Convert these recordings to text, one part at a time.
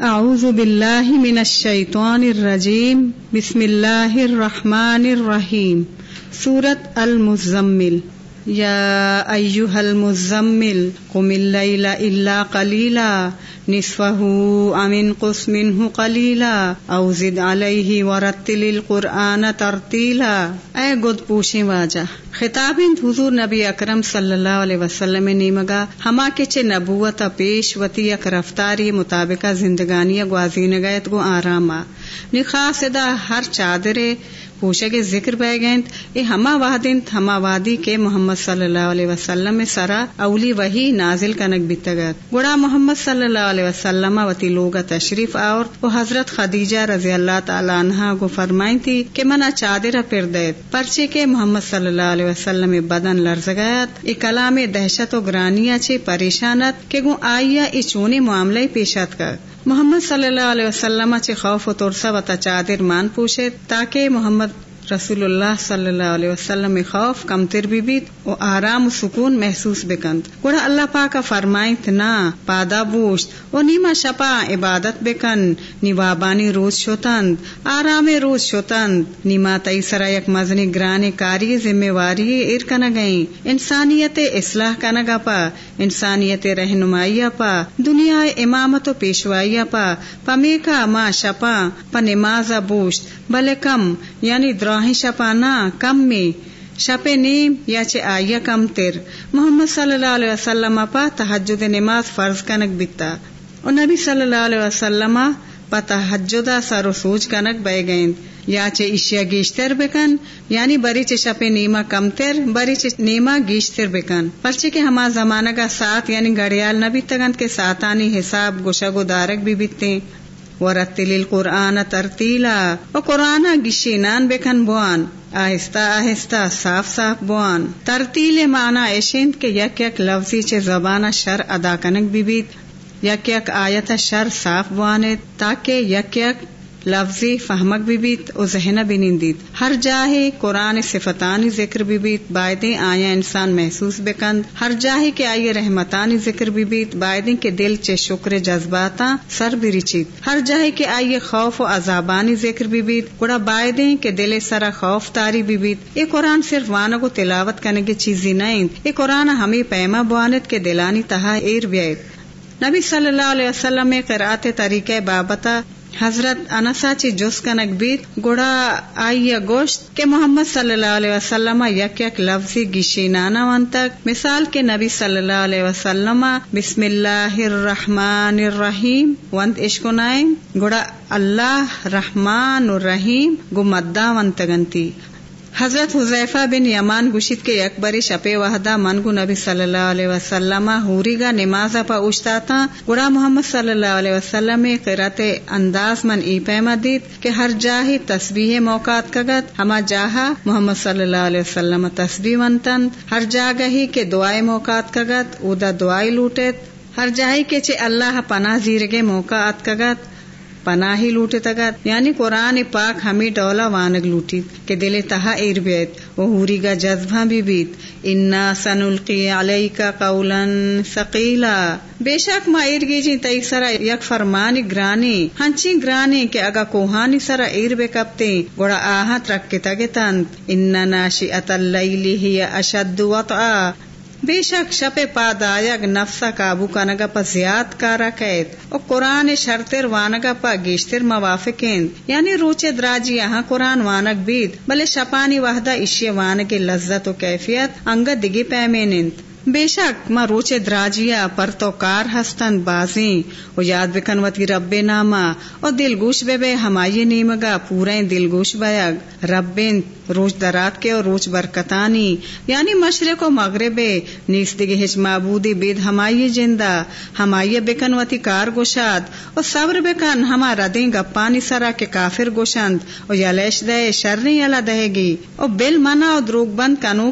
اعوذ باللہ من الشیطان الرجیم بسم اللہ الرحمن الرحیم سورت المزمل۔ یا ایوہ المزمل قم اللیل الا قلیلا نصفه امن قس منه قلیلا او زد علیہ ورتل القرآن ترتیلا اے گد پوشیں واجہ خطاب حضور نبی اکرم صلی اللہ علیہ وسلم نیمگا ہما کے چے نبوت پیش وتی یک رفتاری مطابق زندگانی گوازین گیت گو آراما نی خاص دا ہر چادرے پوشے کے ذکر بہ گئیں اے ہما وادن ہما وادی کے محمد صلی اللہ علیہ وسلم میں سرا اولی وہی نازل کنک بیتگت گڑا محمد صلی اللہ علیہ وسلم وتی لوگ تشریف اور وہ حضرت خدیجہ رضی اللہ تعالی عنہ کو فرمائی تھی کہ منا چادر پھر دیت۔ پرچے کے محمد صلی اللہ علیہ وسلم بدن لرز گیت۔ ای کلام دہشت و گرانیا چے پریشانت کہ گو آئیا ای چونی معاملے پیشت کر محمد صلی اللہ علیہ وسلم چے خوف و ترسا و تچادر مان پوشے تاکہ محمد رسول اللہ صلی اللہ علیہ وسلم خوف کم تر بھی بیت و آرام و سکون محسوس بکند گوڑا اللہ پاکا فرمائیت نا پادا بوشت و نیما شپا عبادت بکن نیوابانی روز شوتند آرام روز شوتند نیما تئی سرا یک مزنی گرانی کاری ذمہ واری ارکن گئیں انسانیت اصلاح کنگا پا انسانیت رہنمائی پا دنیا امامت و پیشوائی پا پمی کا ما شپا پا نمازا بوشت بلے کم یعنی دراہیں شپا نا کم میں شپ نیم یا چے آئیا کم تر محمد صلی اللہ علیہ وسلم پا تحجد نماز فرض کنک بیتا اور نبی صلی اللہ علیہ وسلم پا تحجدہ سر و سوچ کنک بے گئیں یا چے اشیا گیشتر بکن یعنی بری چے شپ نیما کم تر بری چے نیما گیشتر بکن پرچے کے ہما زمانہ کا ساتھ یعنی گڑیال نبی تگند کے ساتانی حساب گوشا گو دارک بھی بیتے ورتل القرآن ترتیلا، و قرآن گشینان بکن بوان، آہستہ آہستہ صاف صاف بوان۔ ترتیل معنی ایشند کے یک یک لفظی چے زبان شر ادا کنک بیت یک یک آیت شر صاف بوانے تاکہ یک یک لفظی فہمک بھی بیت او ذہنہ بھی نیندید ہر جاہے قرآن صفتانی ذکر بھی بیت بائدیں آیا انسان محسوس بکند۔ ہر جاہے کے آئیے رحمتانی ذکر بھی بیت بائدیں کے دل چے شکر جذباتا سر بھی رچیت ہر جاہے کے آئیے خوف و عذابانی ذکر بھی بیت، گڑا بائدیں کے دل سرا خوف تاری بھی بیت۔ یہ قرآن صرف وانا کو تلاوت کرنے کی چیزی نہیں یہ قرآن ہمیں پیما بوانت کے دلانی تہا ایر بیت نبی صلی اللہ علیہ وسلم میں قرآت طریقہ بابتا حضرت انسا چی جس کنک بیت گوڑا آئی گوشت کہ محمد صلی اللہ علیہ وسلم یک یک لفظی گیشی نانا ون تک مثال کے نبی صلی اللہ علیہ وسلم، بسم اللہ الرحمن الرحیم۔ ونت عشق نائم گوڑا اللہ رحمان الرحیم۔ گو مدہ ون تگنتی حضرت حذیفہ بن یمان گشت کے اکبری شپے وحدہ منگو نبی صلی اللہ علیہ وسلم ہوری گا نماز پا اوشتا تھا گڑا محمد صلی اللہ علیہ وسلم قرت انداز من ای پیما دیت کہ ہر جاہی تسبیح موقعات کگت، ہما جاہا محمد صلی اللہ علیہ وسلم تسبیح ونتن ہر جاگہی کے دعائیں موقعات کگت، او دا دعائی لوٹت ہر جاہی کے چے اللہ پناہ زیرگے موقعات کگت پناہی لوٹے تگت یعنی قرآن پاک ہمیں ڈولا وانگ لوٹی، کہ دل تہا ایر بیت وہ ہوری گا جذبہ بھی بیت۔ انا سنلقی علیہ کا قولن ثقیلا۔ بے شک ما ایر گی جی تئی سرا یک فرمانی گرانی، ہنچی گرانی کہ اگا کوہانی سرا ایر بے کپتے، گوڑا آہت رکھ کے تگے تنت انا ناشی ات اللیلی ہی اشد وطعا۔ بے شک شپ پادایگ نفسا قابو کنگا پا زیاد کارا قید. او قرآن شرطر وانگا پا گیشتر موافقین. یعنی روچے دراجی یہاں قرآن وانگ بید. بلے شپانی وحدہ اشی وانگ لذت و کیفیت انگا دگی پیمینند. بے شک ما روچے دراجیا پر تو کار ہستن بازیں، او یاد بکن وتی رب ناما او دل گوش بے بے ہمائی نیمگا پورے دل گوش بیگ رب روچ درات کے اور روچ برکتانی یعنی مشرق و مغرب، نیس ہچ معبودی بید ہمائی جندہ، ہمائی بکن وتی کار گوشاد، او صبر بکن ہما ردیں گپانی سرا کے کافر گوشند، او یلیش دے شرنی یلا دہے گی، او بل منا او دروگ بند کنو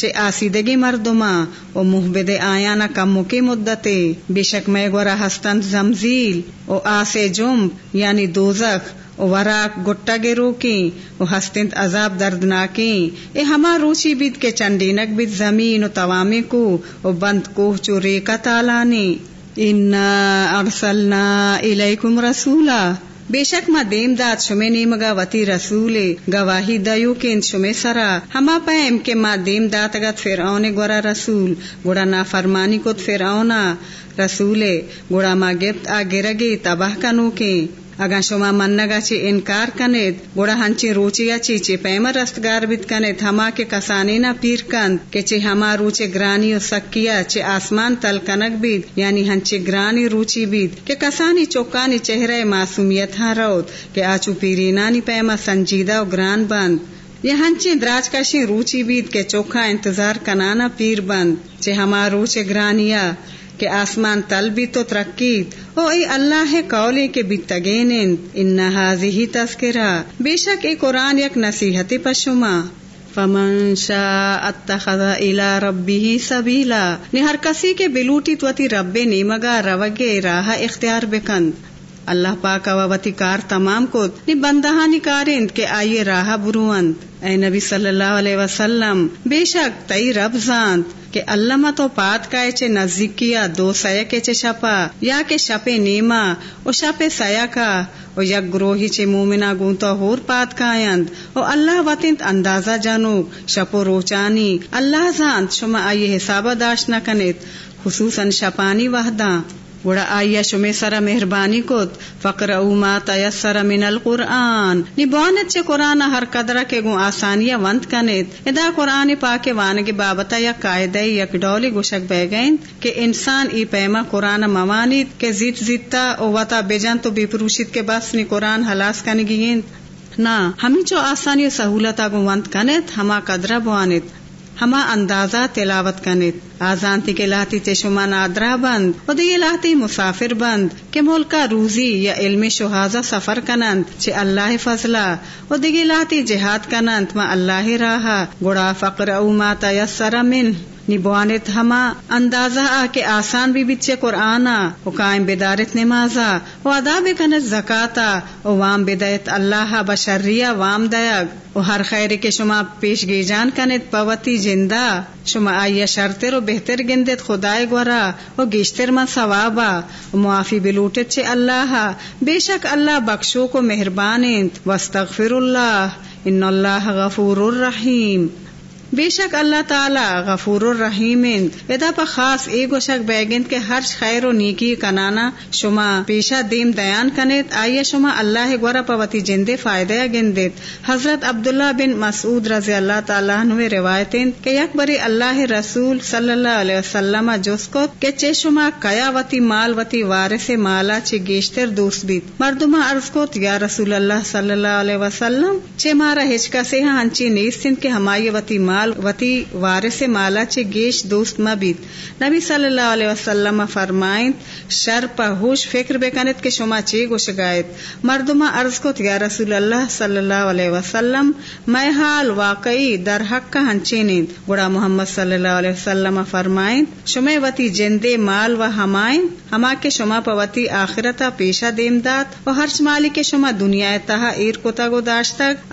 کان چے آسیدگی مردما او محبد آیانا کم کی مدتے؟ بے شک میں گورا ہستند زمزیل، او آسے جمب یعنی دوزخ، او وراک گٹا گے روکی او ہستند عذاب دردناکی۔ اے ہما روچی بیت کے چنڈینک بیت زمین و توامی کو، او بند کوہ چو ریکا تالانی۔ انا ارسلنا الیکم رسولا۔ بے شک ما دیم داد شمے نیمگا وتی رسول گواہی دیو کین شمے سرا۔ ہما پیم کے ما دیم دات گت فرعون گورا رسول گوڑا نا فرمانی کت فرعونا رسول گوڑا ما گپت آ گرگی تباہ کنو کے۔ اگا شما منگا چی انکار کنید گوڑا ہنچی روچیا چی چی پیما رستگار بیت کنید، ہما کے کسانی نا پیر کند کہ چی ہما روچے گرانی و سکیا چی آسمان تل کنک بیت یعنی ہنچی گرانی روچی بیت کہ کسانی چوکانی چہرے معصومیت ہاں روت کہ آچو پیرینانی پیما سنجیدہ و گران بند۔ یہ ہنچی دراج کشی روچی بیت کے چوکھا انتظار کنانا پیر بند چے ہما روچے گرانیا کہ آسمان تل بھی تو ترقی او ای اللہ قولی کے بتگین ان حاضی تذکرہ۔ بے شک اے قرآن یک نصیحت پشما۔ فمن شاء اتخذ الى ربه سبیلا۔ نہر کسی کے بلوٹی توتی رب نیمگا روگے، راہ اختیار بکند۔ اللہ پاک وتی کار تمام کو نی بندہانی کارند کے آئیے راہ بروند۔ اے نبی صلی اللہ علیہ وسلم، بے شک تئی رب زانت کہ اللہ تو پات کا چے نزدیکیا دو سیا کے چے شپا یا کے شپے نیما او شپے سیا کا، او یک گروہی چے مومنا گونتا ہور پات کا آیند او اللہ وطنت اندازہ جانو، شپو روچانی، اللہ زانت شما آئیے حسابہ داشت نہ کنت خصوصاً شپانی وحداں۔ گوڑا آئیا شمی سر مہربانی کت فقر ما تیسر من القرآن۔ نی بوانت چے قرآن ہر قدر کے گو آسانیا ونت کنید۔ ادا قرآن پاک وانگ بابتا یا قائدہ یک ڈولی گوشک بے گئیں کہ انسان ای پیما قرآن موانید کے زیت زیتا او وطا بیجان تو بی پروشید کے بس نی قرآن حلاس کنگین نہ ہمیں جو آسانی و سہولت آگو ونت ہما قدرہ بوانید، ہما اندازہ تلاوت کنید۔ آزانتی کے لاتی تے آدرا بند و دی لاتی مسافر بند، کہ ملکا روزی یا علم شہازہ سفر کنند چھ اللہ فضلہ و دی لاتی جہاد کنند، ما اللہ راہا، گڑا فقر او ما تیسر من نبوانت ہما، اندازہ آ کے آسان بھی بچے قرآن و قائم بدارت نمازا و ادا بکنت زکاتا و وام بدایت اللہ بشریہ، وام دیگ و ہر خیر کے شما پیش گی جان کنت پوتی زندہ، شما آئیے شرطر و بہتر گندت خدائے گورا، و گیشتر من ثوابا، و معافی بلوٹت چے اللہ بے شک اللہ بخشو کو مہربان وستغفر اللہ، ان اللہ غفور الرحیم۔ بے شک اللہ تعالی غفور الرحیم ادا پا خاص ایک شک بیگند کے ہر خیر و نیکی کنانا شما پیشہ دیم دیان کنیت آئیے شما اللہ گورا پوتی جندے فائدہ گندیت حضرت عبداللہ بن مسعود رضی اللہ تعالیٰ نوے روایتیں کہ یک بری اللہ رسول صلی اللہ علیہ وسلم جس کو کہ چے شما کیا وتی مال وتی وارث مالا چے گیشتر دوست بیت مردما عرض کو یا رسول اللہ صلی اللہ علیہ وسلم، چے مارا ہچکا سے ہاں ہنچی نیستن کے ہمائی وتی مال مال وتی وارث مالا چے گیش دوست مبیت نبی صلی اللہ علیہ وسلم فرمائیں شر پا ہوش فکر بے کنت کے شما چے گوش گائت مردما عرض کو یا رسول اللہ صلی اللہ علیہ وسلم، میں حال واقعی در حق کا ہنچینین گڑا محمد صلی اللہ علیہ وسلم فرمائیں شما وتی جندے مال و ہمائیں ہما کے شما پا آخرتا پیشہ دیم دات و ہرچ مالی کے شما دنیا تہا ایر کتا گو داشتک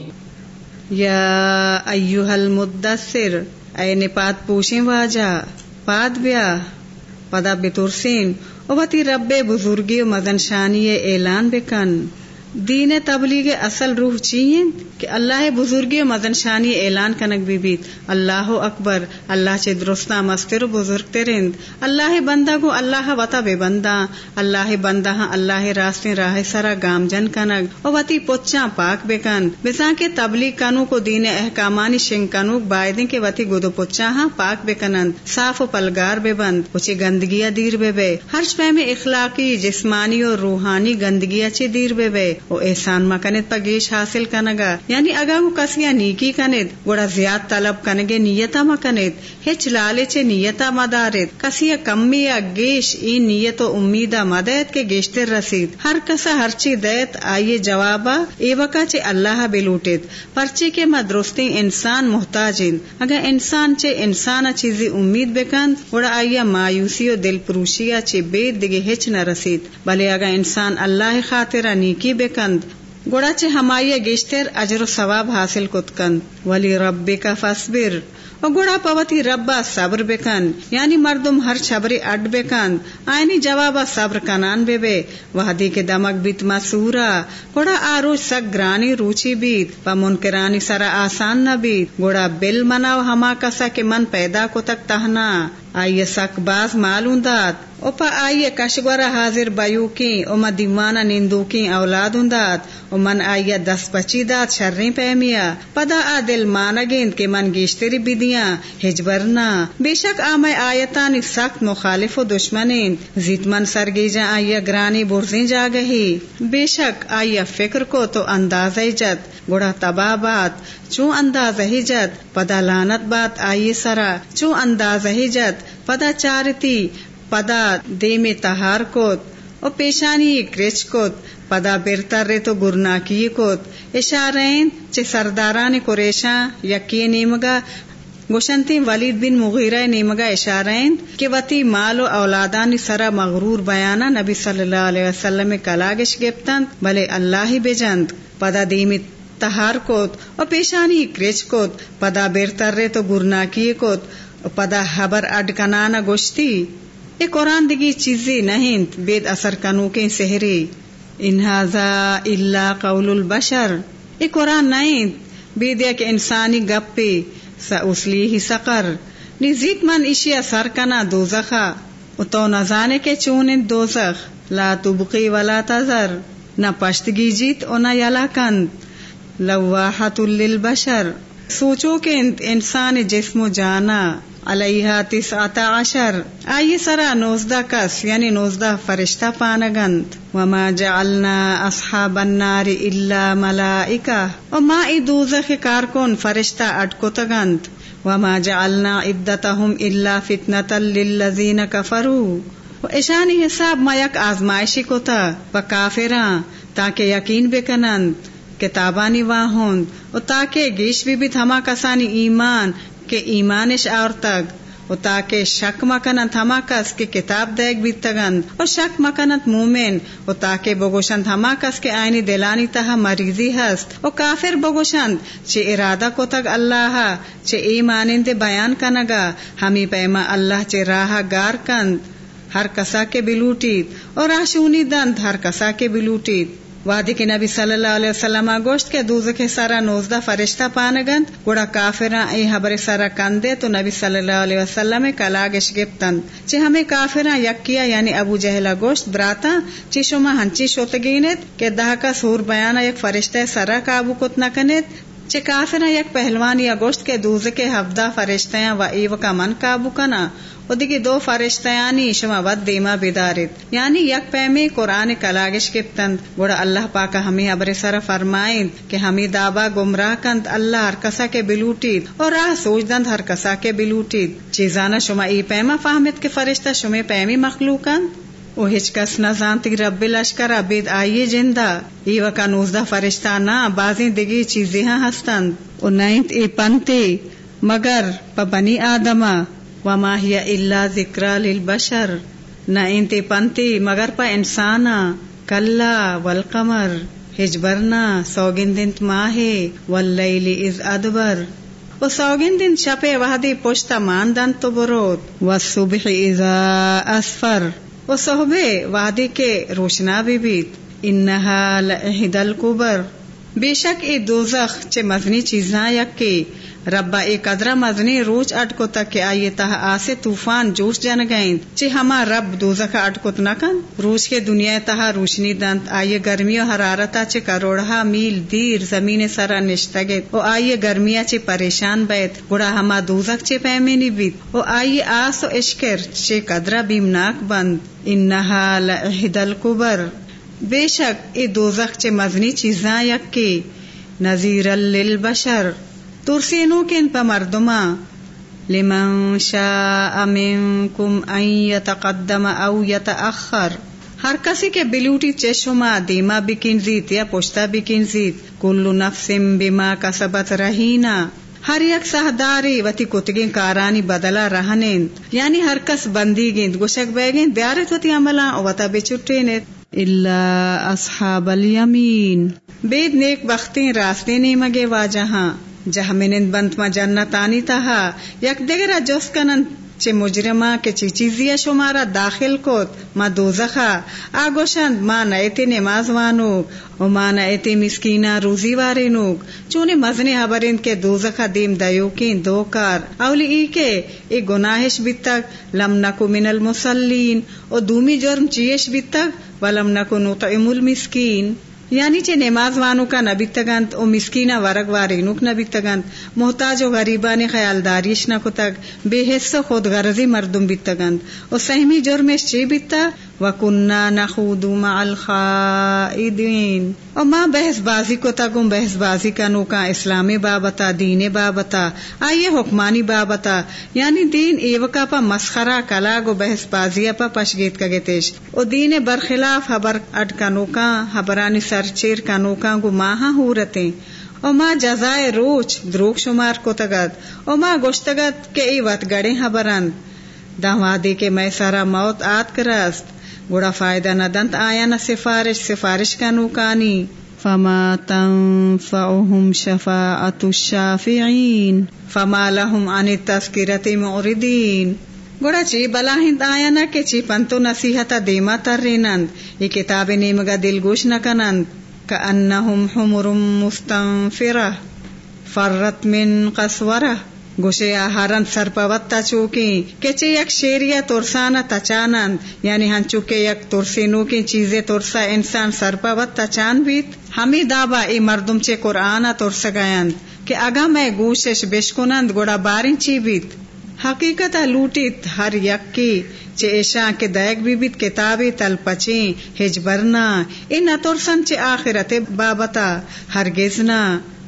یا ایوہ المدثر اے نپات پوشیں واجا پاد بیا، پدا بترسین او باتی رب بزرگی و مزن شانی اعلان بکن۔ دین تبلیغ اصل روح چین کہ اللہ بزرگی و مدن شانی اعلان کنک بھی بیت اللہ اکبر، اللہ چے درستا مستر بزرگ ترند۔ اللہ بندہ گو اللہ وطا بے بندہ۔ اللہ بندہ ہاں اللہ راستے راہ سرا گام جن کنک۔ و وتی پوچا پاک بے کن۔ بسا کے تبلیغ کنو کو دین احکامانی شنگ کنوک بائدیں کے وتی گدو پوچا ہاں پاک بے کنند صاف و پلگار بے بند۔ اچے گندگیا دیر بے بے۔ ہر شپے میں اخلاقی، جسمانی اور روحانی گندگیا چے دیر بے بے۔ او احسان مکنت پا گیش حاصل کنگا. یعنی اگا وہ کسیا نیکی کنت گوڑا زیاد طلب کنگے نیتا مکنت ہچ لالچ نیتا مدارت کسیا کمی یا گیش این نیت و امیدہ مدد کے گیشتر رسید. ہر کسا ہرچی دیت آئیے جوابا اے وقا چے اللہ بلوٹت پرچے کے مدرستی انسان محتاجن اگر انسان چے انسان چیزی امید بکند، گوڑا آئیا مایوسی و دل پروشیا چے بید دگے ہچ نہ رسید. بلے اگر انسان اللہ خاطر نیکی بکند گوڑا چے ہمائی گیشتر اجر و ثواب حاصل کتکند ولی رب کا فصبر و گوڑا پوتی ربا صبر بکن یعنی مردم ہر چھبری اڈ بکن آئینی جوابا صبر کنان بے بے۔ وحدی کے دمک بیت مسورا۔ گوڑا آروش سک گرانی روچی بیت۔ و منکرانی سرا آسان نہ بیت۔ گوڑا بل مناو ہما کسا کے من پیدا کو تک تہنا۔ آئیے سک باز معلوم دات اوپا آئیے کشگورا حاضر بیو کی اما دیوانا نندو کی اولاد دات او من آئیے دس بچی دات شرری پیمیا پدا آ دل مانگیند کے من گیشتری بدیاں۔ ہجبرنا بے شک آم آیتانی سخت مخالف و دشمنین۔ زیت من سرگیجا آئیے گرانی برزیں جا گہی۔ بے شک آئیے فکر کو تو انداز جت۔ گوڑا تباہ بات۔ چون انداز جت۔ پدا لانت بات آئیے سرا۔ چون انداز جت۔ پدا چارتی پدا دے میں تہار کوت، او پیشانی کرچ کوت، پدا برتر رے تو گرنا کی کوت۔ اشارین چے سرداران قریشاں یکی نیمگا، گوشنتی ولید بن مغیرہ نیمگا اشارین کہ وتی مال و اولادانی سرا مغرور بیانا نبی صلی اللہ علیہ وسلم کلاگش گپتن بلے اللہ ہی بجند۔ پدا دیمی تہار کوت اور پیشانی کرچ کوت، پدا برتر رے تو گرنا کی کوت۔ پدا حبر اڈ کنانا گوشتی یہ قرآن دگی چیزی نہیں بید اثر کنو کے سہری۔ انہذا اللہ قول البشر۔ یہ قرآن نہیں بید کہ انسانی گپی، سا اسلی ہی سقر۔ نزیت من اشیا سر کنا دوزخا۔ تو نہ کے چون دوزخ۔ لا تبقی ولا تذر۔ نہ پشتگی جیت او نہ یلا کند لواحت للبشر۔ سوچو کہ انسان جسم و جانا۔ علیہ تسعت عشر۔ آئی سرا نوزدہ کس یعنی نوزدہ فرشتہ پانگند۔ وما جعلنا اصحاب النار الا ملائکہ۔ وما ای دوزخ کارکن فرشتہ اٹکو تگند وما جعلنا عبدتهم الا فتنة للذین کفروا۔ و اشانی حساب ما یک آزمائشی کو تا و کافران تاکہ یقین بکنند، کتابانی واہن و تاکہ گیش بھی بھی تھما کسانی ایمان کہ ایمانش اور تگ و تاکہ شک مکنت ہما کس کے کتاب دیکھ بھی تگند اور شک مکنت مومن و تاکہ بگوشند ہما کس کے آئینی دلانی تہا مریضی ہست۔ و کافر بگوشند چے ارادہ کو تگ اللہ، چے ایمانند بیان کنگا، ہمی پیما اللہ چے راہ گار کند۔ ہر کسا کے بلوٹید اور راشونی دند، ہر کسا کے بلوٹید وادی کے نبی صلی اللہ علیہ وسلم گوشت کے دوز کے سارا نوزدہ فرشتہ پانگند، گوڑا کافران ای حبر سارا کندے، تو نبی صلی اللہ علیہ وسلم کلاگش گپتند۔ چی ہمیں کافران یک کیا یعنی ابو جہلا گوشت براتا چی شما ہنچی شوتگینت کہ دہ کا سور بیانا یک فرشتہ سارا قابو کت نہ کنت چے کافران یک پہلوان یا گوشت کے دوز کے ہفتہ فرشتیاں و ایو کا من قابو کنا۔ ادی دو فرشتیانی شما ود دیما بیدارت یعنی یک پیمی قرآن کلاگش کپتند گوڑا اللہ پاکا ہمیں ابر سر فرمائند کہ ہمیں دابا گمراہ کند، اللہ ہر کسا کے بلوٹید۔ اور راہ سوچ دند ہر کسا کے بلوٹید۔ چیزانا شما ای پیما فہمت کے فرشتہ شما پیمی مخلوقند او ہچ کس نہ زانتی رب لشکر بید آئیے جندہ۔ ای وکا نوزدہ فرشتہ نہ بازیں دگی چیزیں ہستند۔ او نائنت ای پنتے مگر پا بنی آدمہ۔ وما ہی اللہ ذکر للبشر. نہ انتے پنتی، مگر پا انسانا. کلا والقمر. ہجبرنا، سوگن دن ماہے. واللیل از ادبر. و سوگن دن شپے وحدی پوشتا ماندن تو بروت و صبح ازا اسفر. و صحبے وحدی کے روشنا بھی بیت. انہا لہد القبر. بے شک ای دوزخ چے مزنی چیزاں یک کے ربا اے قدرہ مزنی روچ اٹکو تک کہ آئیے تہ آسے طوفان جوش جن گئیں۔ چی ہما رب دوزخ اٹکت نکن روش کے دنیا تہا روشنی دنت۔ آئیے گرمی و حرارتا چے کروڑا میل دیر زمین سرا نشتگے او آئیے گرمیا چے پریشان بیت۔ گڑا ہما دوزخ چے پیمینی بیت۔ او آئیے آس و اشکر چے قدرہ بیمناک بند۔ انہا لعہد القبر۔ بے شک اے دوزخ چے مزنی چیزاں یک کے نظیر للبشر ترسینو کن پا مردما لمن شاء منکم ان یتقدم او یتأخر۔ ہر کسی کے بلوٹی چشما دیما بکن زیت یا پوشتا بکن زیت۔ کلو نفس بما کسبت رہینا۔ ہر یک سہداری وتی کتگیں کارانی بدلا رہنند یعنی ہر کس بندی گیند، گوشک بے گیند وتی عملا وتا بے اللہ اصحاب الیمین۔ بید نیک بختیں راستے نہیں مگے واجہاں۔ جہ منند بنت ما جنت آنی تہا۔ یک دگرہ جس کنن چے مجرما کے چی چیزیا شمارا داخل کوت ما دوزخا آگوشند ما نئیتی نماز وانوگ و ما نئیتی مسکینا روزی وارینوگ چونے مزنی حبرند کے دوزخا دیم دیوکین دوکار اولی ای کے ای گناہش بیتک لم نکو من المسلین و دومی جرم چیش بیتک ولم نکن نطعم المسکین۔ یعنی چے نماز وانو کا نبی تگنت او مسکینہ ورگ وارینوک نبی تگنت محتاج و غریبان خیال داریش نہ کتگ بے حص خود غرضی مردم بھی او سہمی جرمش چی بیتا وکننا نخود مع الخائدین اور ماں بحث بازی کو تگم بحث بازی کا نوکا اسلامی بابتا دین بابتا۔ آئیے حکمانی بابتا۔ یعنی دین ایوکا پا مسخرا کلاگ و بحث بازی پا پشگیت کا گتیش او دین برخلاف حبر اڈ کا نوکا حبرانی سرچیر کا نوکا گو ماہا ہورتیں او ماں جزائے روچ دروگ شمار کو تگت۔ او ماں گوشتگت کے ای وط گڑے حبرند دہوادی کے میں سارا موت آت کرست گڑا فائدہ نہ دنت آیا نہ سفارش سفارش کا نوکانی۔ فما تنفعهم شفاعت الشافعین فما لهم عن التذکرت معردین گوڑا چی بلا ہند آیا نہ کہ چی پنتو نصیحت دیما تر رینند۔ یہ کتاب نیمگا دل گوش نہ کنند۔ کأنہم حمر مستنفرہ۔ فرت من قصورہ گوشے آہارن سرپوتا چوکی کچے یک شیریا ترسانا تچانند یعنی ہن چوکے یک ترسینو کی چیزیں ترسا انسان سرپوت تچان بیت ہمی دابا ای مردم چے قرآن ترس گیند کہ اگا میں گوشش بشکنند گوڑا بارن چی بیت حقیقت لوٹیت ہر یک کی چے ایشا کے دیگ بھی بیت کتابی تل پچیں ہج برنا ان ترسن چے آخرت بابتا ہرگزنا صحیح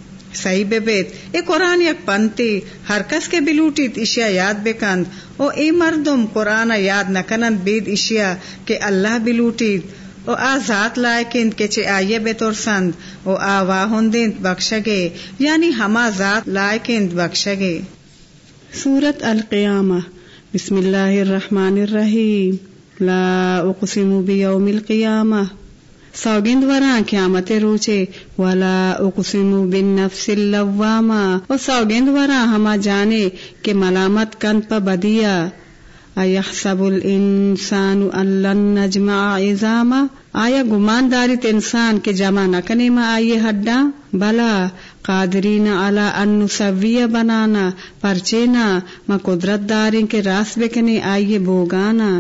بے بیت۔ اے قرآن یک پنتی، ہر کس کے بلوٹیت اشیا یاد بکند او اے مردم، قرآن یاد نکنند بید اشیا کہ اللہ بلوٹیت او آ ذات لائکند کے چے آئیے بے ترسند او آ واہندند بخشگے۔ یعنی ہما ذات لائکند بخشگے۔ سورت القیامہ۔ بسم اللہ الرحمن الرحیم۔ لا اقسم بیوم القیامہ۔ سوگند ورا قیامت روچے والا اقسم بالنفس اللوامہ و سوگند ورا ہما جانے کہ ملامت کند پا بدیا ایحسب الانسان ان نجمع عظاما آیا گمان دارت انسان کے جمع نکنے ما آئیے ہڈا بلا قادرین علا ان نسوی بنانا پرچینا ما قدرت داریں کے راس بکنے آئیے بوگانا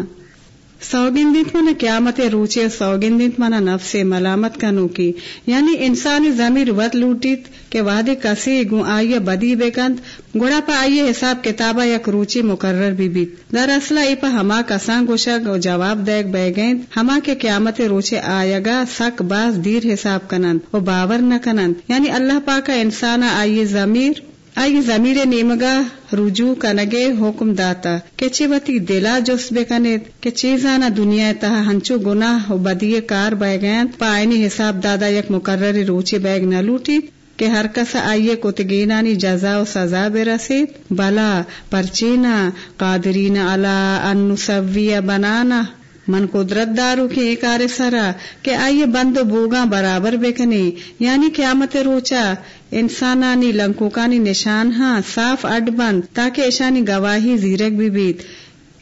سوگندیت منا قیامت روچے، سوگندیت منا نفس ملامت کنو کی۔ یعنی انسانی ضمیر وط لوٹیت کہ وعدے کسی گو آئیے بدی بےکند گوڑا پا آئیے حساب کتابہ یک روچے مقرر بھی بیت در اصلہ ای پا ہما کسان گوشگ و جواب دیکھ بے گیند ہما کے قیامت روچے آئے گا سک باز دیر حساب کنند و باور نہ کنند۔ یعنی اللہ پاکا انسانا آئیے ضمیر آئی زمیر نیمگا رجوع کنگے حکم داتا کہ وتی دلا جس بے کنید کہ چیزانا دنیا تہا ہنچو گناہ و بدی کار بے گئن پائنی حساب دادا یک مقرر روچی بیگ نہ لوٹی کہ ہر کس آئیے کو تگینانی جزا و سزا بے رسید بلا پرچینا قادرین علا ان نسوی بنانا من قدرت دارو کی ایک سرا کہ آئیے بند بوگا برابر بکنی یعنی قیامت روچا، انسانانی لنکوکانی نشان ہاں صاف اڈ بند، تاکہ ایشانی گواہی زیرک بھی بیت۔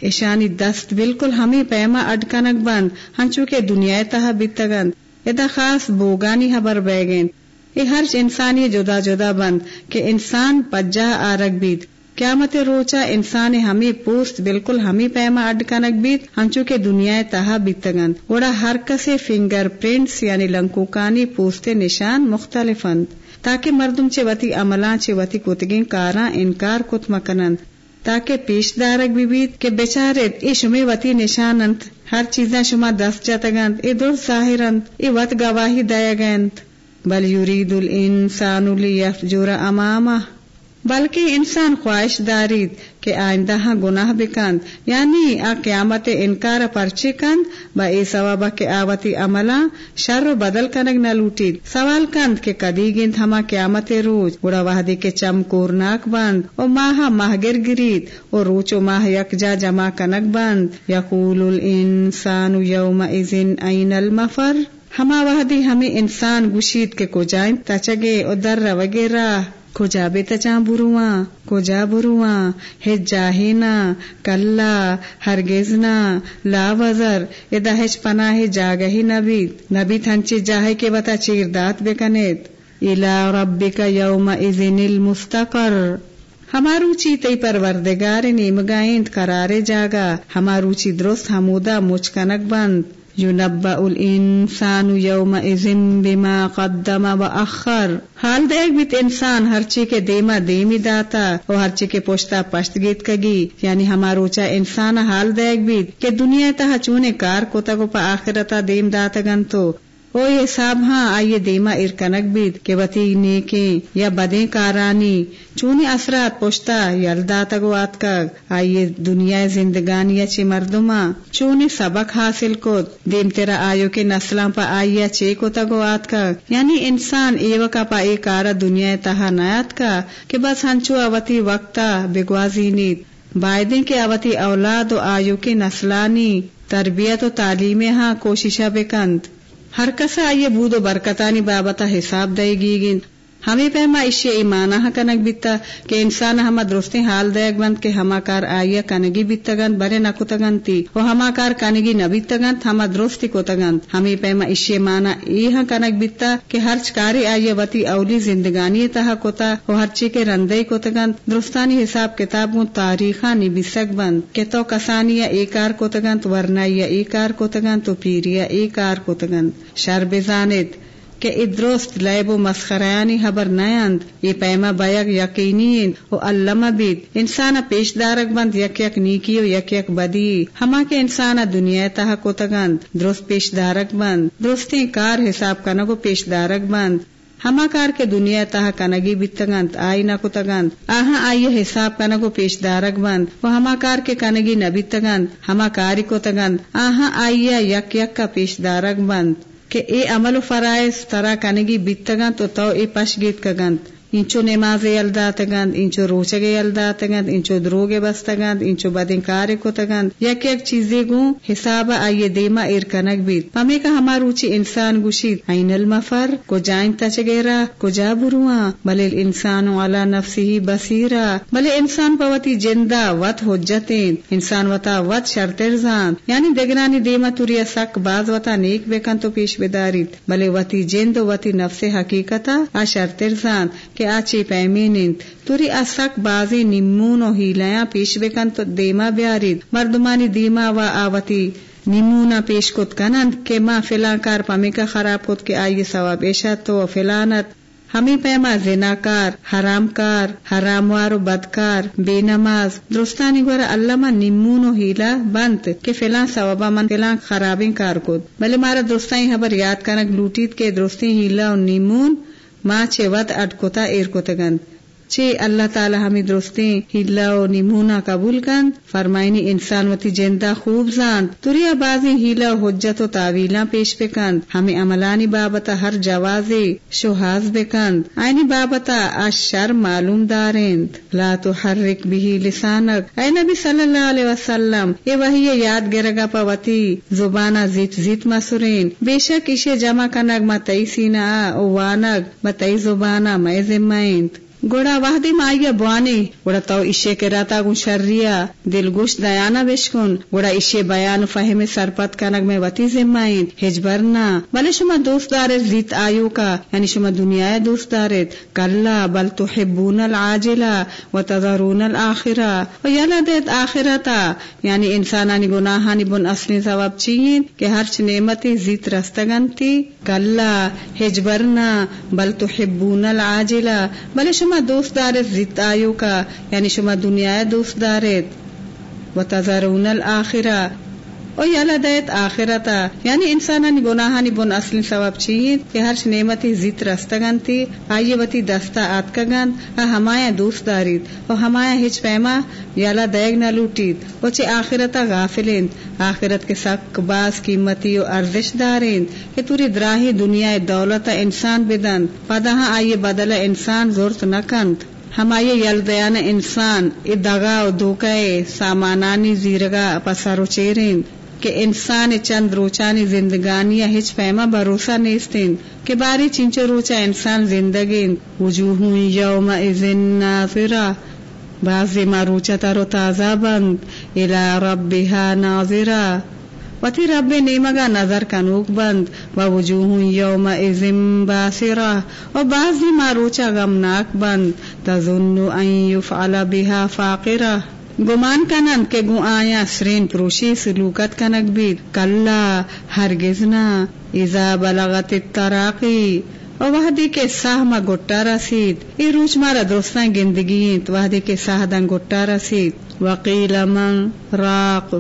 ایشانی دست بالکل ہمیں پیما اڈ کنک بند ہنچو کے دنیا تہا بیتگند ادا خاص بوگانی حبر بیگین یہ ہر انسانی جدا جدا بند، کہ انسان پجا آرک بیت۔ قیامت روچا انسان ہمیں پوست بالکل ہمیں پیما اڈ کنک بیت ہنچو کے دنیا تہا بیتگند گوڑا ہر کسے فنگر پرنٹس یعنی لنکوکانی پوست نشان مختلفند تاکہ مردم چے وتی عملاں چے کاراں انکار کت مکنند تاکہ پیش دارک بھی بیت کہ بیچارت ای شمی وتی نشانند ہر چیزاں شما دست جتگند ای در ظاہرند ای وط گواہی دیا بل یرید الانسان لیفجر امامہ۔ بلکہ انسان خواہش دارید کہ آئندہ ہاں گناہ بکند یعنی آ قیامت انکار پرچے کند، با اے ثوابہ کے آوتی عملہ شر و بدل کنگ نہ لوٹید سوال کند کہ کدی گند ہما قیامت روز؟ گڑا وحدی کے چم کورناک بند، او ماہ ماہ گر گرید، او روچ و ماہ یک جا جمع کنک بند۔ یقول الانسان یوم ازن این المفر؟ ہما وحدی ہمیں انسان گشید کے کو جائیں تچگے او در وغیرہ کجا بے تچا برواں کجا برواں ہے جاہینا، کلا، ہرگزنا، لا وزر ادا ہچ پناہ جاگہی نبی نبی تھنچی جاہے کے بتا چیر دات بے کنیت۔ الا ربک یوم اذن المستقر۔ ہمارو چی تی پروردگار نیمگائند قرار جاگا، ہمارو چی درست ہمودا مچکنک بند۔ یونبا الانسان یوم ازن بما قدم و اخر حال دیکھ بیت انسان، ہر چی کے دیما دیمی داتا اور ہر چی کے پوشتا پشت گیت کگی. یعنی ہماروچا انسان حال دیکھ بیت کہ دنیا تہا چونے کار کو پا آخرتا دیم داتا گن تو. او یہ صاحب ہاں آئیے دیما ارکنک بید، کہ وتی نیکیں یا بدیں کارانی، چونی اثرات پوشتا یلدا تگو آت آئیے دنیا زندگانی چی مردما، چونی سبق حاصل کو دیم تیرا آیو کے نسلاں پا آئیا چے کو تگو آت کا یعنی انسان ایو کا پا ایک کارا دنیا تہا نیات کا، کہ بس ہنچو اوتی وقتا بگوازی نیت بائدیں کے اوتی اولاد و آیو کے نسلانی، تربیت و تعلیم ہاں کوششہ بکند۔ ہر کسا آئیے بود و برکتانی بابتا حساب دے گی گن ہمیں پیما اشی ایمانہ کنک بیتا کہ انسان ہما درستی حال دیگ بند کہ ہما کار آئیا کنگی بیتا گند، برے نکو تگن تی۔ و ہما کار کنگی نبیتا گند، ہما درستی کو تگند ہمیں پیما اشی ایمانہ ایہا کنک بیتا کہ ہر چکاری آئیا وتی اولی زندگانی تہا کوتا و ہر چی کے رندئی کو تگند درستانی حساب کتاب گون تاریخا نبیسک بند۔ کہ تو کسانیا ایکار کو تگند ورنہ یا ایکار کو تگند تو پیریا ایکار کو تگند شر بزانت کہ ادروست لیب و مسخریانی حبر نیند یہ پیما بیگ یقینی او علم بید، انسان پیش دارک بند، یک یک نیکی و یک یک بدی، ہما کے انسان دنیا تہ کو تگند، درست پیش دارک بند، درستی کار حساب کنگو پیش دارک بند، ہما کار کے دنیا تہ کنگی بیتگند آئی نہ کتگند آہا آئیے حساب کنگو پیش دارک بند وہ ہما کار کے کنگی نہ بیتگند ہما کاری کو تگند، آہا آئیے یک یک کا پیش دارک بند۔ کہ اے عمل و فرائض ترا کنگی بیتگن تو تو اے پش گیت کگند انچو نماز یلدا تگند انچو روچگے یلدا تگند انچو دروگے بستگند انچو بدن کار کو تگند یک یک چیزیں گو حساب آئیے دیما ایر کنک بیت پمی کا ہما روچی انسان گوشید این المفر کو جائن تچگیرا کو جا برواں بلے انسان والا نفسی ہی بسیرا بلے انسان پوتی جندہ وط حجتین انسان وطا وط شرطرزان یعنی دگرانی دیما توریا سک باز وطا نیک بیکن تو پیش بدارید بلے وطی جند وطی نفس حقیقتا آ شرطرزان کہ آچے پیمینند، توری اسک بازی نمون و ہیلیاں پیش بکن تو دیما بیارید۔ مردمانی دیما و آوتی نمونا پیش کت کنند کہ ما فلان کار پمی کا خراب کت کہ آئی ثواب ایشا تو فلانت۔ ہمیں پیما زناکار، حرام کار، حرام وار و بدکار، بے نماز۔ درستانی گورا اللہ نمون و ہیلا بند کہ فلان ثوابا من فلان خرابیں کار کت۔ بلے مارا درستانی خبر یاد کنک لوٹید کے درستی ہیلا و نمون۔ մաչեվատ արտկոտա երկոտական اٹکوتا چے اللہ تعالی ہمیں درستیں ہلا و نمونہ قبول کند فرمائنی انسان وتی جندہ خوب زاند۔ تریا بازی ہیلا و حجت و تعویلاں پیش بکند۔ ہمیں عملانی بابتا ہر جوازی شہاز بکند۔ آئینی بابتا اشر معلوم دارند۔ لا تحرک بھی لسانک۔ اے نبی صلی اللہ علیہ وسلم یہ وہی یاد گرگا پا وتی زبانا زیت زیت مسورین بے شک اسے جمع کنگ ما تئی سینا او وانگ ما تئی زبانا میں ذمائند گوڑا وحدی مائیا بوانے گوڑا تو اشے کے راتا گن شریا، دل گوش دیانا بشکن گوڑا اشے بیان فہم سرپت کنگ میں وتی ذمائن ہجبرنا بلے شما دوست دارت زیت آیو کا یعنی شما دنیا دوست دارت، کلا بل تحبون العاجلہ و تذرون الاخرہ۔ و یلا دیت آخرتا یعنی انسانانی گناہانی بن اصلی ثواب چین کہ ہرچ نعمتی زیت رستگن تی کلا ہجبرنا بل تحبون العاجلہ۔ بلے شما شما دوست دارت زیت آیو کا یعنی شما دنیا دوست دارت و تذرون الاخرہ او یالا دیت آخرتا. یعنی انسانانی گناہانی بن اصلی ثواب چیئیں کہ ہرش نعمتی زیت رستگن تھی آئیے وتی دستا آتکگن ہمایا دوست دارید، او ہمایا ہچ پیما یالا دیگ نہ لوٹید، او چے آخرتا غافلند آخرت کے سک باز قیمتی و ارزش دارند کہ توری دراہی دنیا دولت انسان بدن پدا ہاں آئیے بدل انسان زورت نکند ہمائی یلدیان انسان ادگا و دھوکے سامانانی زیرگا پسارو چیرین۔ کہ انسان چند روچانی زندگانی ہچ پیما بھروسہ نیستین کہ باری چنچو روچا انسان زندگی وجوہ یوم ازن ناظرہ بعضی ما روچا تارو تازہ بند الى ربها ناظرہ وتی رب نیمگا نظر کنوک بند و وجوہ یوم ازم باسرہ و بعضی ما روچا غمناک بند تظن ان یفعل بها فاقرہ گمان کنند کہ گو آیا سرین پروشی سلوکت کنک بید کلا ہرگزنا اذا بلغت التراقی. و وحدی کے ساہ ما گٹا رسید. ای روچ مارا درستان گندگیت وحدی کے ساہ دن گٹا رسید. وقیل من راق.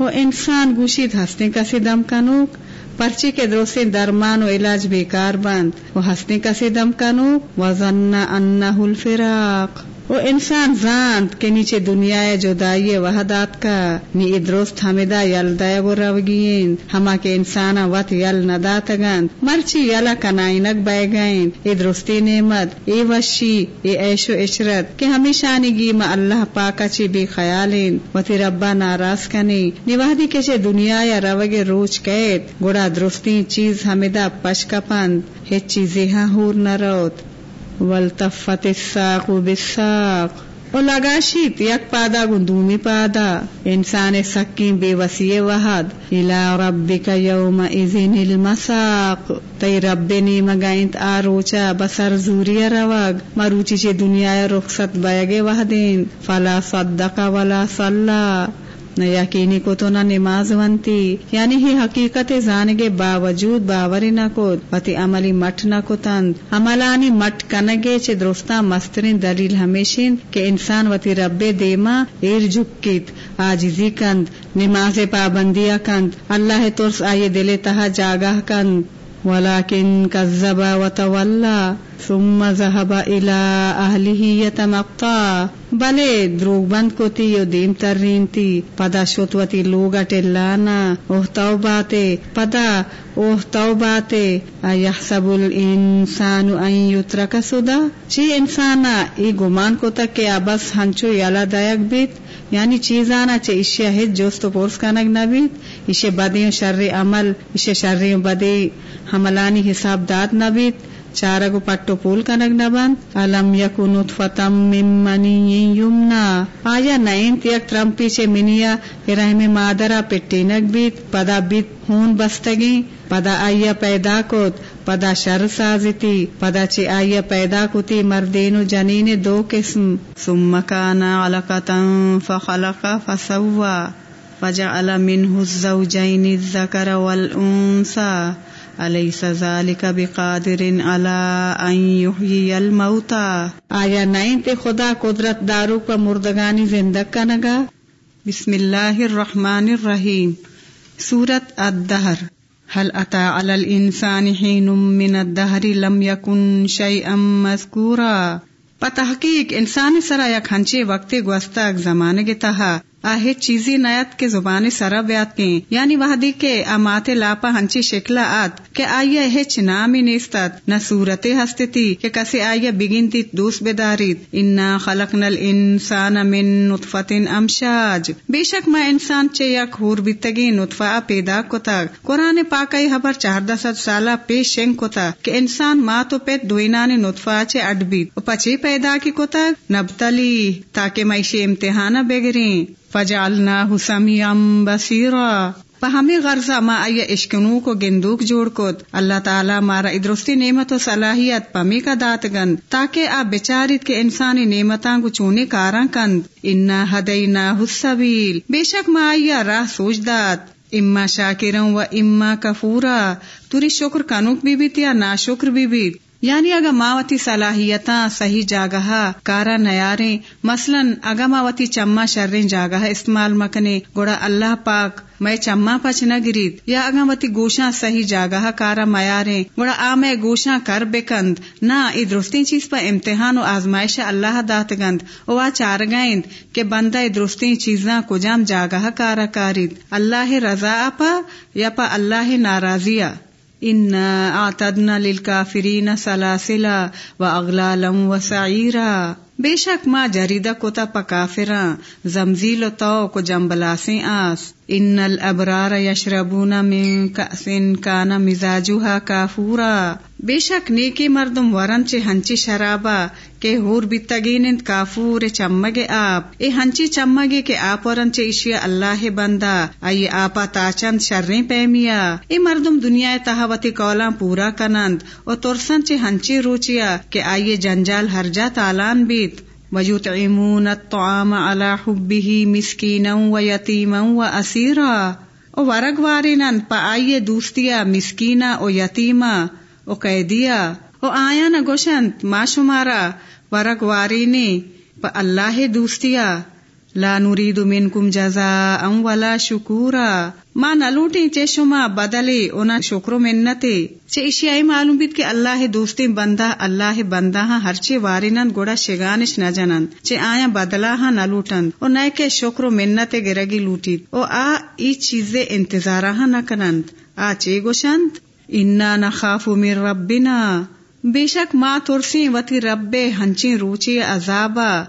و انسان گوشید ہستے کسی دم کنوک. پرچی کے دوستے درمان و علاج بیکار بند. و ہستے کسی دم کنوک. و ظن انہو الفراق. وہ انسان زانت کے نیچے دنیا جدائی وحدات کا نی ادروست ہمیدا یل دیا گو روگین ہما کے انسان وط یل ندات گن مرچی یلا کنائنک بے گئن اے درستی نعمت، اے وشی، اے عیش و عشرت، کہ ہمیشہ نگی ما اللہ پاکا چی بھی خیالین۔ و ربا ناراض کنی۔ نی وحدی کے چے دنیا یا روگ روچ کہت گوڑا درستی چیز ہمیدا پشکپند۔ ہیچ چیزیں ہاں ہور نہ روت۔ والتفت الساق بالساق. او لگاشیت یک پادا گندومی پادا. انسان سکین بے وسی وحد. الى ربک یوم ازن المساق. تی رب نی مگائنت آروچا بسر زوری روگ. مروچی چے دنیا رخصت بیگ وحدین. فلا صدق ولا صلا نہ یقینی کو تو نہ نماز ونتی یعنی ہی حقیقت زانگے باوجود باوری نہ کو پتی عملی مٹ نہ کو تند عملانی مٹ کنگے چے درستا مسترین دلیل ہمیشین کہ انسان وتی رب دیما ایر جھکیت آجزی کند، نماز پابندیا کند، اللہ ترس آئے دل تہا جاگاہ کند۔ ولكن كذب وتولى ثم ذهب الى اهله يتمطى بلے دروگ بند کو تی یو دیم ترین تی پدا شوتوتی لوگا ٹلانا اوہ توباتے پدا اوہ توباتے ایحسب الانسان ان یترک سدا چی انسانا ای گمان کو تک کہ ابس ہنچو یالا دایک بیت یعنی چیزانا چے اشیا ہے جوست پورس کنگ نبیت اسے بدیوں شر عمل اسے شرریوں بدی حملانی حساب داد نبیت چارگو پٹو پول کنگ نبند علم یکو نطفتم من منی یمنا آیا نائن تیک ترم پیچھے منیا رحم مادرا پٹینک بیت پدا بیت ہون بستگی پدا آیا پیدا کوت پدا شر سازتی پدا چی آیا پیدا کتی مردین و جنین دو قسم ثم کانا علقتا فخلق فسوا فجعل منه الزوجين الذكر والأنثى بقادر على أن يحيي الموتى؟ آیا نائن تے خدا قدرت دارو کا مردگانی زندگ کا نگا بسم اللہ الرحمن الرحیم۔ سورت الدہر۔ هل أتى على الإنسان حين من الدهر لم يكن شيئا مذكورا؟ پتحقیق انسانی سرا یک ہنچے وقت گوستا زمانے کے تہا۔ آہ چیزی نیت کے زبان سرا بیات کے یعنی وحدی کے امات لاپا ہنچی شکلا آت کہ آئیے ہچ نامی نیستت نہ صورت ہستی کہ کسی آئیے بگنتی دوس بداریت انا خلقنا الانسان من نطفت امشاج۔ بے شک ما انسان چے یک ہور بیتگی نطفہ پیدا کتا قرآن پاکئی خبر چہردہ ست سالہ پیش شنگ کتا کہ انسان ما تو پیت دوینان نطفہ چے اڈ بیت پچے پیدا کی کتا نبتلی تاکہ معیشی امتحان بگریں۔ فجعلناه سميعا بصيرا. ہمیں غرضہ ما آئیے اشکنو کو گندوک جوڑ کت اللہ تعالیٰ مارا ادرستی نعمت و صلاحیت پمی کا دات گند. تاکہ آپ بچارت کے انسانی نعمتاں کو چونے کاراں کند. انا ہدینا حسبیل بے شک ما آئیے راہ سوچ دات اما شاکروں و اما کفورا. توری شکر کنوک بھی بیت یا نا شکر بھی بیت. یعنی اگا ماوتی صلاحیتاں صحیح جاگہ کارا نیاریں، مثلا اگا ماوتی چما شریں جاگہ استعمال مکنے، گوڑا اللہ پاک میں چما پچ نہ گرید، یا اگا وتی گوشاں صحیح جاگہ کارا میاریں، گوڑا آ میں گوشاں کر بکند، نہ ای درستی چیز پا امتحان و آزمائش اللہ دات گند، او آ چار گائند کہ بندہ درستی چیزاں کجام جاگہ کارا کارید، اللہ رضا پا یا پا اللہ ناراضیہ ان اعتدنا للکافرین سلاسلا و اغلالا و سعیرا بے شک ماں جریدہ کوتا پکافراں زمزیل و تو کو جمبلاسیں آس۔ ان الابرار یشربون من کأس کان مزاجها کافورا بے شک نیکی مردم ورن چے ہنچی شرابا کہ ہور بیتگینند کافور چمگے آپ۔ اے ہنچی چمگے کے آپ ورن چے اشیا اللہ بندہ۔ آئی آپا تاچند شریں پیمیا۔ اے مردم دنیا تہاوتی کولاں پورا کنند۔ او ترسن چے ہنچی روچیا کہ آئیے جنجال ہر جا تالان بیت۔ ويطعمون الطعام على حبه مسكينا و اسیرا او ورگ وارنن پا آئیے دوستیا مسکینا او یتیما او قیدیا او آیا نہ گوشنت ما شمارا ورگ وارینی پا اللہ دوستیا لا نريد منكم جزاء ولا شکورا ماں نہ چے شما بدلے اونا شکر و منتے. چے اشیائی معلوم بیت کہ اللہ دوستی بندہ، اللہ بندہ ہاں ہر چے وارنن گوڑا شگانش نہ جنن. چے آیا بدلا ہاں نہ لوٹن. او نئے کے شکر و گرگی لوٹیت. او آ ای چیزیں انتظارہ ہاں نہ کنند. آ چے گوشند؟ انا نخاف من ربنا. بے شک ماں ترسی وتی رب ہنچی روچی عذابا.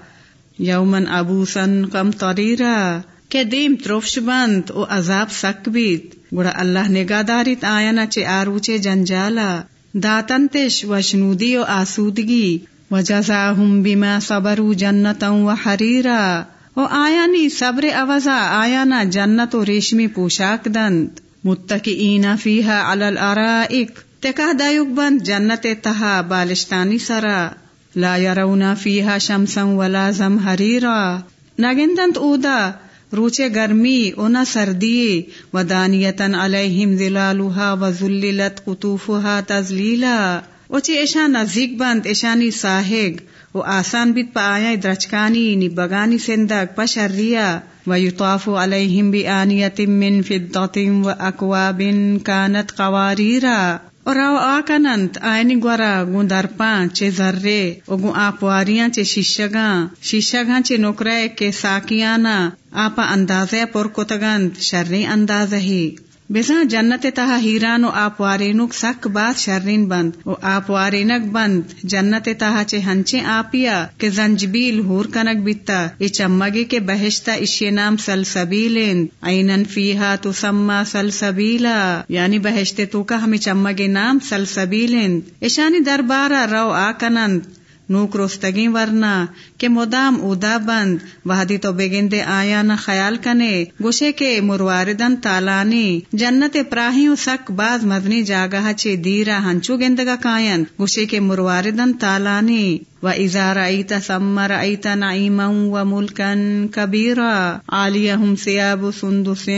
یومن ابوسن کم تریرا کہ دیم تروفش بند، او عذاب سک بیت۔ گوڑا اللہ نگاہ داریت آیا نا چے آروچے جنجالا۔ داتنتش وشنودی و آسودگی۔ وجزاہم بما صبرو جنتا و حریرا او آیا نی صبر اوزا، آیا نا جنت و ریشمی پوشاک دند۔ متقئین فیہا علی الارائک۔ تکہ دایوک بند جنت تہا بالشتانی سرا۔ لا یرونا فیہا شمسا ولا زمحریرا۔ نگندند اودا روچے گرمی، اونا سردی و دانیتن علیہم ظلالوہا و ذللت قطوفوہا تزلیلا اوچے ایشا نزدیک بند، ایشانی ساہگ۔ و آسان بیت پا آیا درچکانی، نی بگانی سندگ پا شریا و یطافو علیہم بی آنیت من فدت و اکواب کانت قواریرا۔ اور راو آکنند آئینی گورا گون در پان چے ذرے او گون آپواریاں چے شیشگاں شیشگاں چے نکرے کے ساکیانا آپا اندازے پر کتگند شرری اندازہ ہی بزا جنت تہا ہیران و آپ وارینک سک بات شرین بند و آپ وارینک بند جنت تہا چے ہنچے آپیا کہ زنجبیل ہور کنک بیتا ای چمگی کے بہشتا اشی نام سلسبیلین اینن فیہا تو سما سلسبیلا یعنی بہشتے تو کا ہمیں چمگی نام سلسبیلین ایشانی دربارا رو آکنند نوک روستگی ورنا کہ مدام اودا بند، وحدی تو بگندے آیا نہ خیال کنے، گوشے کے مرواردن تالانی، جنت پراہی سک باز مدنی جاگہ چے دیرا ہنچو گندگا کائن، گوشے کے مرواردن تالانی، و ازار ایتا سمر ایتا نعیما و ملکن کبیرا، عالیہم سیاب سندس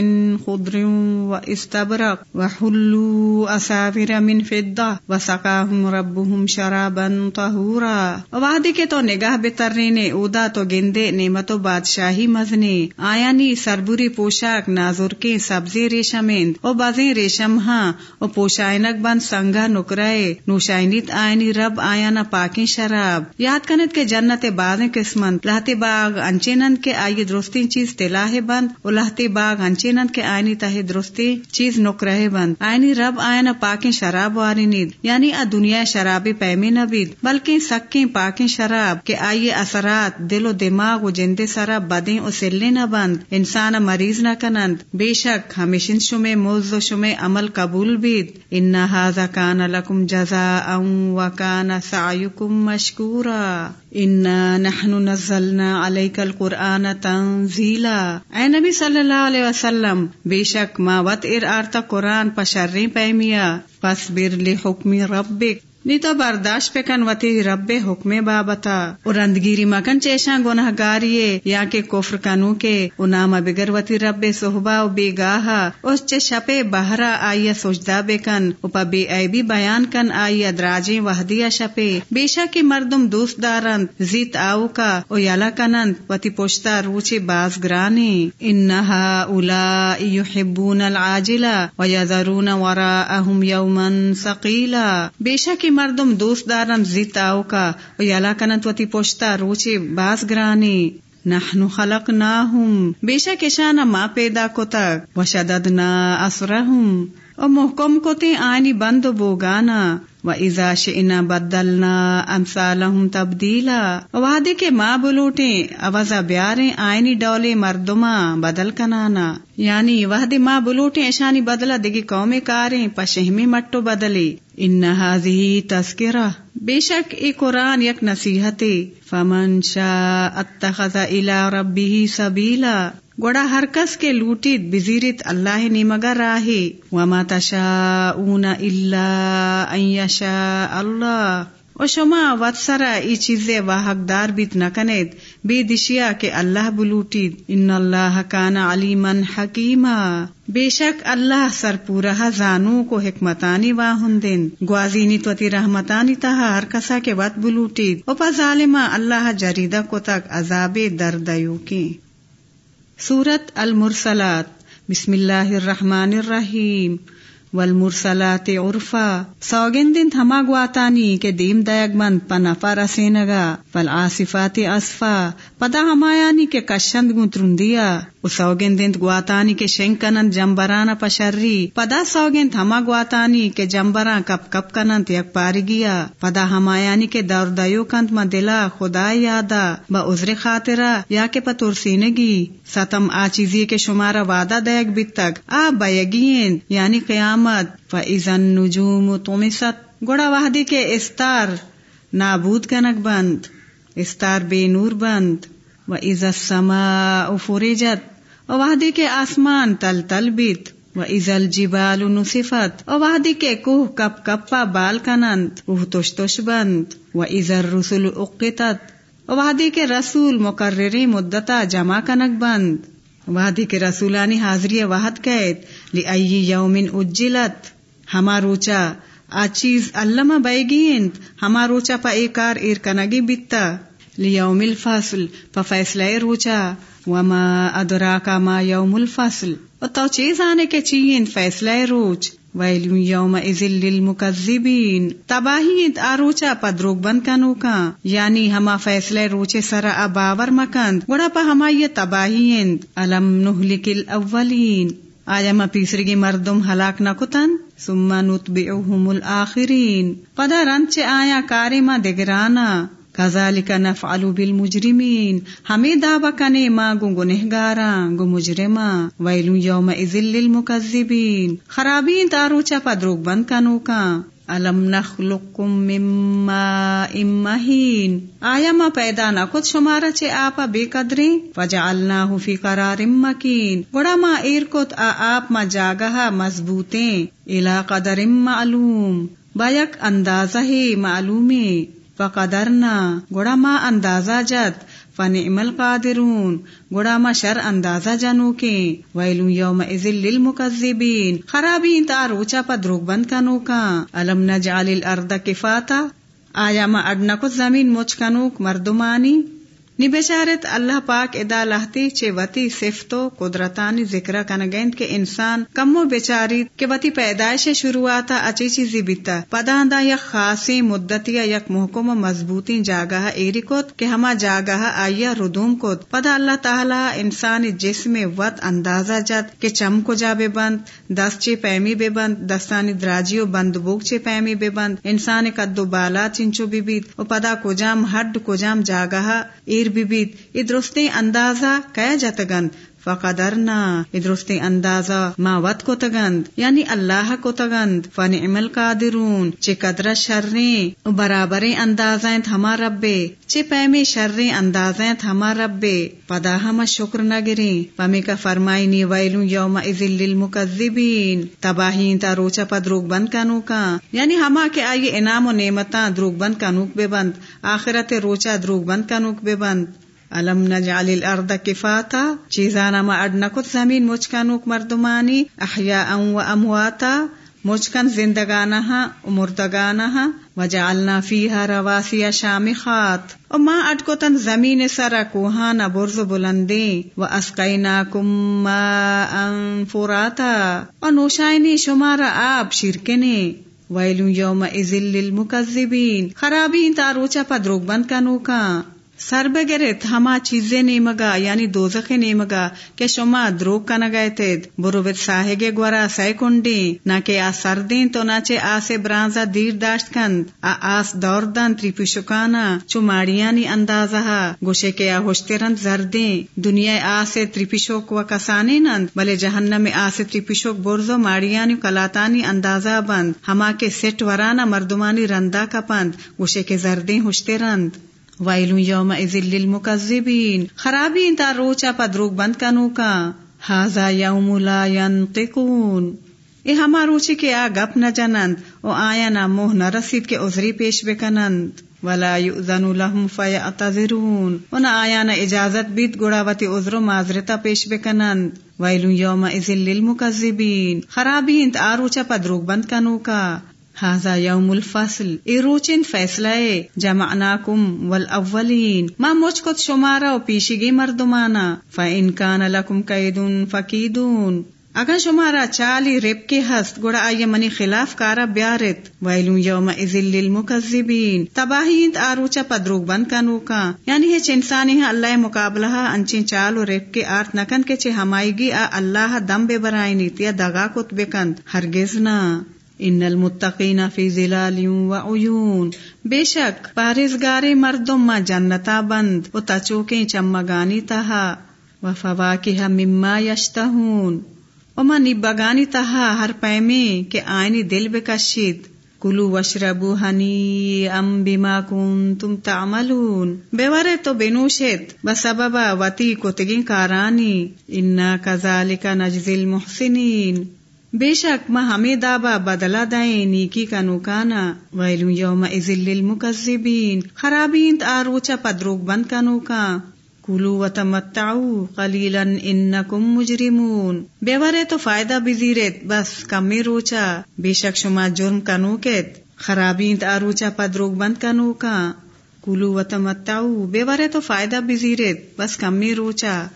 خضر و استبرق، و حلو اسافر من فدہ و ربهم شرابا طہورا۔ وعدے کے تو نگاہ بترنے اودا تو گندے نعمت و بادشاہی مزنے۔ آیانی سربوری پوشاک نازر کے سبزی ریشمند او بازیں ریشم ہاں۔ او پوشائنک بند سنگا نکرائے۔ نوشائنیت آئینی رب آیانا پاکی شراب۔ یاد کنت کے جنت باغ قسمت لہتی باغ انچینند کے آئی درستی چیز تلاح بند و لہتی باغ انچینند کے آئینی تہ درستی چیز نکرہ بند آئینی رب آئین پاکی شراب واری نید۔ یعنی ا دنیا شرابی پیمی نبید بلکہ سکیں پاکی شراب کے آئیے اثرات دل و دماغ و جند سرا بدیں و سلنے نہ بند۔ انسان مریض نہ کنند۔ بے شک ہمیشن شمے موز و شمے عمل قبول بید۔ ان هذا کان لکم جزاء و کان سعیکم مشکورا۔ ان نحن نزلنا علیک القرآن تنزیلا۔ اے نبی صلی اللہ علیہ وسلم، بے شک ما وط ارآرتا قرآن پشریں پیمیا پس بر لحکم ربک۔ نی تو برداشت پکن وتی رب حکم بابتا اور رندگیری مکن چیشاں گناہ گاریے یا کے کفر کنو کے نام بگر وتی رب صحبا و بے گاہا اس چے شپے بہرا آئیا سجدہ بکن اوپا بے اے بیان کن آئیا دراجیں وحدیا شپے بے شک مردم دوست دارند زیت آو کا او یالا کنند وتی پوشتا روچے باز گرانے انہا اولا یحبون العاجلہ ویذرون وراءہم یوما ثقیلا بے شک مردم دوست دارم زیتا کا یالا کنت وتی پوشتا روچے باز گرانے نحنو خلقناہم بے شک اشانا ما پیدا کو تک وشددنا اسرہم اور محکم کو تے آئینی بند بوگانا و ازا شئنا بدلنا امثالہم تبدیلا وعدے کے ماں بلوٹے اوزا بیارے آئینی ڈولے مردما بدل کنانا۔ یعنی وحدے ماں بلوٹے اشانی بدلا دگی قوم کاریں، پشہمی مٹو بدلے ان حاضی تذکرہ بے شک اے قرآن یک نصیحت۔ فمن شاء اتخذ الى ربه سبیلا۔ گوڑا ہر کس کے لوٹید بزیرت اللہ نی مگر راہے وما تشاؤون الا ان یشاء اللہ۔ و شما واتسرا ای چیزے و حقدار بیت نکنید بے دشیا کے اللہ بلوٹید ان اللہ کان علیما حکیما۔ بے شک اللہ سر پورا زانو کو حکمتانی واہندن گوازینی توتی رحمتانی تہا ہر کسا کے وط بلوٹید او پا اللہ جریدہ کو تک عذاب دردیو کی سورت المرسلات. بسم اللہ الرحمن الرحیم. والمرسلات عرفا. سوگندن تھما گواتانی کے دیم دیگ مند پنفا رسینگا والعاصفات اصفا. پدا ہمایانی کے کشند گنترندیا و سوگندن گواتانی کے شنکنند جمبرانا پشری پدا سوگند ہما گواتانی کے جمبران کپ کپ کنند یک پارگیا پدا ہمایانی کے دور دیو کند ما دلا خدا یادا با عذر خاطرہ یا کے پترسینگی ستم آ چیزی کے شمارا وعدہ دیگ بیت تک آ بیگین یعنی قیامت و ایزن نجوم تم ست گوڑا وحدی کے استار نابود کنک بند استار بے نور بند و عزت سما فرجت و وحدی کے آسمان تل تل بیت، و ازل جبال نصفت و وحدی کے کوہ کپ کپا بال کنند کوہ توش توش بند، و ازر رسول اقتت و وحدی کے رسول مقرری مدتا جمع کنک بند وحدی کے رسولانی حاضری وحد قید لی یومن اجلت، ہما روچا آ چیز علامہ بیگینت ہما روچا پا ایکار ایر کنگی بیتا۔ لیوم الفصل پا فیصلہ روچا، وما ادراکا ما یوم الفصل و تو چیز آنے کے چین فیصلہ روچ، ویل یوم ازل للمکذبین، تباہی آروچا پا دروگ بند کنو کا یعنی ہما فیصلہ روچے سرا اباور مکند گوڑا پا ہما یہ تباہی علم نہلک الاولین۔ آیا ما پیسرگی مردم ہلاک نہ کتن سما نتبعوهم الاخرین پدا رنچ آیا کاری ما دگرانا۔ کذالک نفعل بالمجرمین. ہمیں دعوی کنے ما گو گنہگارا گو مجرما ویلو یوم اذل للمکذبین. خرابین تاروچا پا دروگ بند کنو کا. الم نخلقکم من ماء مہین. آیا ما پیدا نہ کت شمارا چے آپا بے قدری فجعلناہ فی قرار مکین. گوڑا ما ایر کت آ آپ ما جاگہا مضبوطیں. الى قدر معلوم. بیک اندازہ معلومی فقدرنا گوڑا ما اندازہ جت فنعم القادرون گوڑا ما شر اندازہ جنو کے ویلو یوم ازل للمکذبین خرابی تا روچا پا دروگ بند کنو کا علم نجعل الارض کفاتا؟ آیا ما اڈنا کو زمین مچ کنوک مردمانی؟ نی بیچارت اللہ پاک ادا لہتی چے وتی صفتو قدرتانی ذکر کنگیند کے انسان کمو بیچاری کے وتی پیدائش شروعاتا اچھی چیزی بیتا۔ پداندا یک خاصی مدتی یک محکم و مضبوطی جاگہ ایری کت کہ ہما جاگہ آیا ردوم کت پدا اللہ تعالی انسان جسم وط اندازہ جت کہ چم کو جا بند۔ دست چے پیمی بے بند دستانی دراجیو بند بوک چے پیمی بے بند، انسان قدو بالا چنچو بی بیت و پدا کجام، ہڈ کجام جاگہ ایر بی بیت ای درستی اندازہ کیا جتگند فقدرنا ادرستی اندازہ ما وط کو تگند یعنی اللہ کو تگند. فن عمل قادرون، چے قدر شریں برابر اندازیں ہما ربے. چے پیمی شریں اندازیں ہما ربے. پدا ہما شکر نگریں پمی کا فرمائی نی یوم ازل للمکذبین. تباہین تا روچا پا دروگ بند کنو کا ہاں. یعنی ہما کے آئی انعام و نعمتاں دروگ بند کنوک بے بند. آخرت روچا دروگ بند کنوک بے بند. الم نجعل الارض کفاتا، چیزانا ما اڈنکت زمین مچکنوک مردمانی احیاء و امواتا، مچکن زندگانہا و مردگانہا وجعلنا فیہا رواسی شامخات. و ما اڈکتن زمین سرا کوہانا برز بلندیں و اسقیناکم ماء فراتا. و نوشائنی شمارا آب شرکنے ویلو یوم ازل للمکذبین. خرابین تاروچا پا دروگ بند کنوکا. سر بگرت ہما چیزیں نیمگا یعنی دوزخ نیمگا کہ شما دروگ کا نگائے تید۔ بروت ساہگے گورا سہ کنڈی نہ کہ آ سردین تو نہ چے آس برانزا دیر داشت کند۔ آ آس دور دن تریپی شکانا چو ماڑیانی اندازہ گوشے کے آ ہوشترند زردیں دنیا آس تریپی شوک و کسانی نند، بلے جہنم آس تریپی شوک برزو ماڑیانی کلاتانی اندازہ بند۔ ہما کے سٹ ورانا مردمانی رندا کا پند گوشے کے زردیں ہوشترند وائلو یوم ازل للمکذبین۔ خرابی انتا روچا پا دروگ بند کنو کا۔ ہاضا یوم لا ینطقون۔ اے ہما روچی کے آ گپ نہ جنند۔ او آیا نہ موہ نہ رسید کے عذری پیش بکنند۔ ولا یؤذن لهم فیعتذرون۔ و نہ آیا نہ اجازت بیت گڑاوتی عذر و معذرتا پیش بکنند۔ ویلو یوم ازل للمکذبین خرابی انت آروچا پا دروگ بند کنو کا۔ ہاضا یوم الفصل، ای روچن فیصلہ جمعناکم والاولین ما مجھ کت شمارا و پیشگی مردمانا، فإن کان لکم قیدن فقیدون اگر شمارا چالی رب کے ہست، گڑا آئی منی خلاف کارا بیارت۔ ویلو یوم ازل للمکذبین۔ تباہیت آروچا پدروگ بند کنو کا یعنی ہچ انسانی ہے اللہ مقابلہ انچین چال و رب کے آرت نکن کے چھے ہمائی گی آ اللہ دم بے برائی نیتیا دگا کت بکند ہرگز نہ ان المتقین فی ظلال و عیون بے شک پارزگاری مردم ما جنتا بند و تچوکیں چمگانی تہا و فواکہ مما یشتہون و ما نبگانی تہا ہر پیمے کہ آئینی دل بکشید کلو وشربو ہنی ام بما کنتم تعملون بیورے تو بنوشت بسبب وتی کتگین کارانی انا کذالک نجزی المحسنین بے شک ما ہمیں دابا بدلا دائیں نیکی کا نوکانا ویلو یوم ازل للمکذبین، خرابین آروچا پدروگ بند کا نوکا کلو و تمتعو قلیلا انکم مجرمون۔ بیورے تو فائدہ بزیرت بس کمی روچا بے شک شما جرم کا نوکت خرابین آروچا پدروگ بند کا نوکا کلو و تمتعو بیورے تو فائدہ بزیرت بس کمی روچا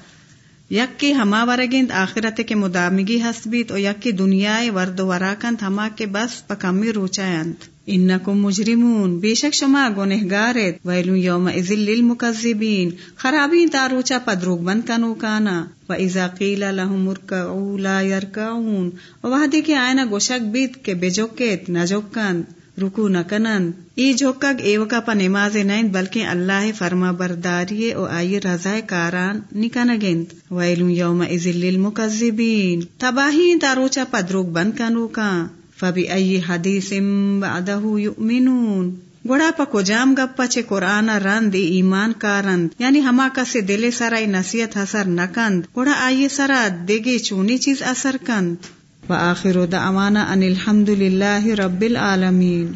یک ہما ورگند آخرت کے مدامگی حسبیت او یک کی دنیا ورد وراکند ہما کے بس پکمی روچایند. انکم مجرمون. بے شک شما گنہگارت ویلو یوم ازل للمکذبین. خرابین تاروچا پدروگ بند کنو کانا. و اذا قیل لهم ارکعو لا یرکعون. و وحدی کے آئینا گوشک بیت کے بجوکت نجوکند. رکو نہ کنن۔ ای جھوکگ ایوکا پا نماز نہیں بلکہ اللہ فرما برداری او آئی رضا کاران نکنگند ویلو یوم ازل للمکذبین۔ تباہی تاروچا پدروگ بند کنو کا فبی ای حدیث بعدہ یؤمنون۔ گوڑا پا کجام گپا چے قرآن رند ایمان کارند۔ یعنی ہما کسی دل سرائی نصیحت حسر نکند گوڑا آئی سرا دیگے چونی چیز اثر کند۔ وآخر دعوانا ان الحمد للہ رب العالمین